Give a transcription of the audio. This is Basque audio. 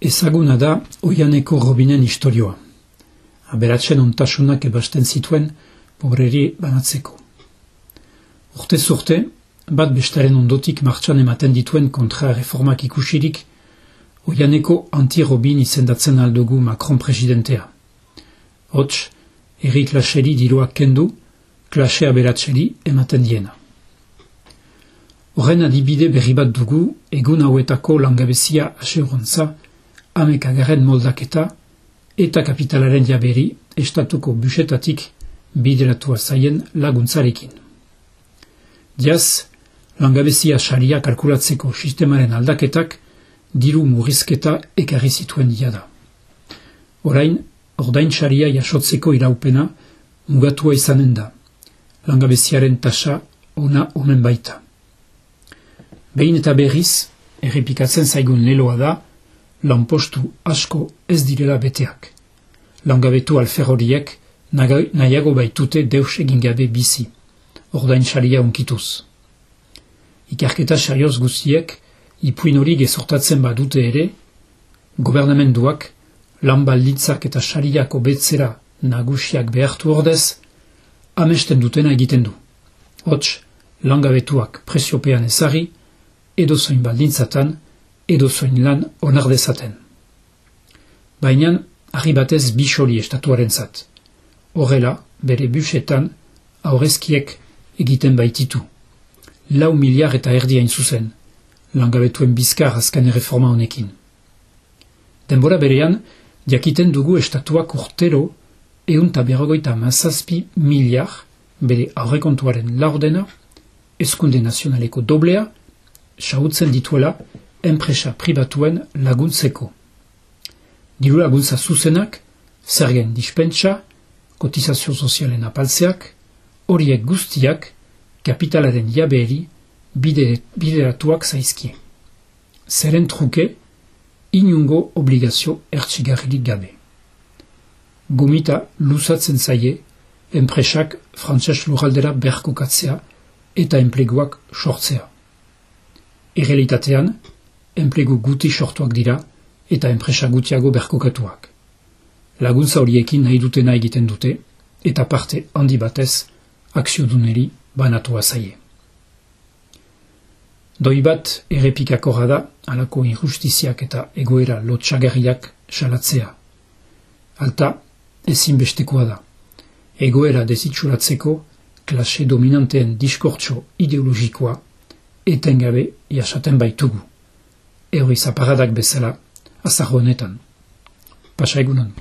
Ezaguna da oianeko robinen historioa. Aberatzen ontasunak ebasten zituen pobreri banatzeko. Urte zurte, bat bestaren ondotik martxan ematen dituen kontra reformak ikusirik, oianeko anti-robin izendatzen aldugu Macron presidentea. Hots, erri klaseri diruak kendu, klase aberatzeri ematen diena. Horren adibide berri bat dugu, egun hauetako langabezia aseurontza, amekagaren moldaketa eta kapitalaren jaberi estatuko busetatik bideratua zaien laguntzarekin. Diaz, langabezia saria kalkulatzeko sistemaren aldaketak diru murrizketa ekarri zituen diada. Orain, ordain saria jasotzeko iraupena mugatua izanen da, langabeziaren tasa ona omen baita. Behin eta berriz, errepikatzen zaigun leloa da, lanpostu asko ez direla beteak. Langabetu alfer horiek nahiago baitute deus egin gabe bizi, ordain xalia unkituz. Ikerketa xarioz guztiek, ipuin hori gezortatzen badute ere, gobernamenduak, lan balditzak eta xaliako betzera nagusiak behartu ordez, amesten dutena egiten du. Hots, langabetuak presiopean ezari, edo zoin baldintzatan, edo zoin lan onar dezaten. Baina, harri batez bisoli estatuaren zat. Horrela, bere busetan, aurrezkiek egiten baititu. Lau miliar eta erdiain zuzen, langabetuen bizkar azkan reforma honekin. Denbora berean, jakiten dugu estatuak urtero eun taberrogoita mazazpi miliar bere aurrekontuaren laurdena, eskunde nazionaleko doblea, sautzen dituela enpresa pribatuen laguntzeko. Diru laguntza zuzenak, zergen dispentsa, kotizazio sozialen apaltzeak, horiek guztiak kapitalaren jaberi bide, bideratuak zaizkie. Zeren truke, inungo obligazio ertsigarrilik gabe. Gomita lusatzen zaie, enpresak frantses lurraldera berkokatzea eta enpleguak sortzea. Errealitatean, enplegu guti sortuak dira eta enpresa gutiago berkokatuak. Laguntza horiekin nahi dutena egiten dute eta parte handi batez akzioduneri banatua zaie. Doi bat errepikakorra da alako injustiziak eta egoera lotxagarriak salatzea. Alta, ezin bestekoa da. Egoera desitxuratzeko klase dominanteen diskortso ideologikoa etengabe jasaten baitugu. Euri zaparadak bezala, azar honetan. Pasa egunan.